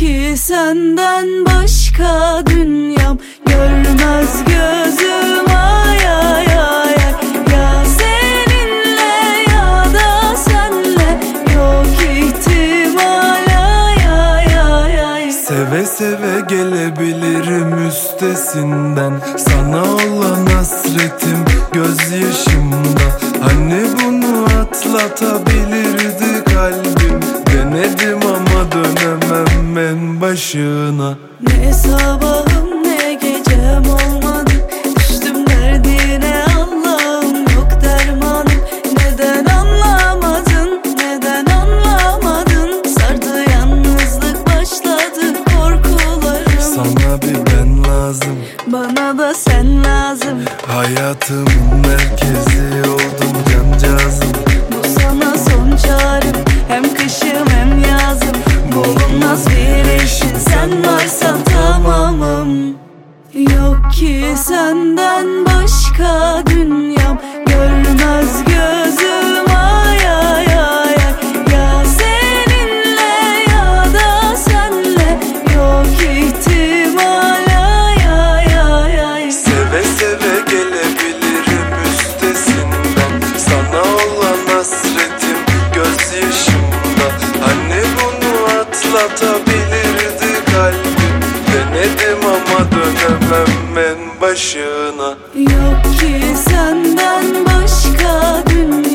ki senden başka dünyam. Görmez gözüm ay ay ay Ya seninle ya da senle Yok ihtimal ay ay ay. Seve seve gelebilirim üstesinden. Sana olan hasretim gözyaşımda. Hani bunu atlatabilirdi kalbim? Denedim dönemem en başına. Ne sabahım ne gecem olmadı. Düştüm derdine Allah'ım yok dermanım. Neden anlamadın neden anlamadın? Sardı yalnızlık başladı korkularım. Sana bir ben lazım. Bana da sen lazım. Hayatımın merkezi oldun Bulunmaz bir işin. Sen varsan tamamım. Yok ki senden başka dünyam. Görmez gözüm ay ay ay Ya seninle ya da senle. Yok ihtimal başına. Yok ki senden başka dünya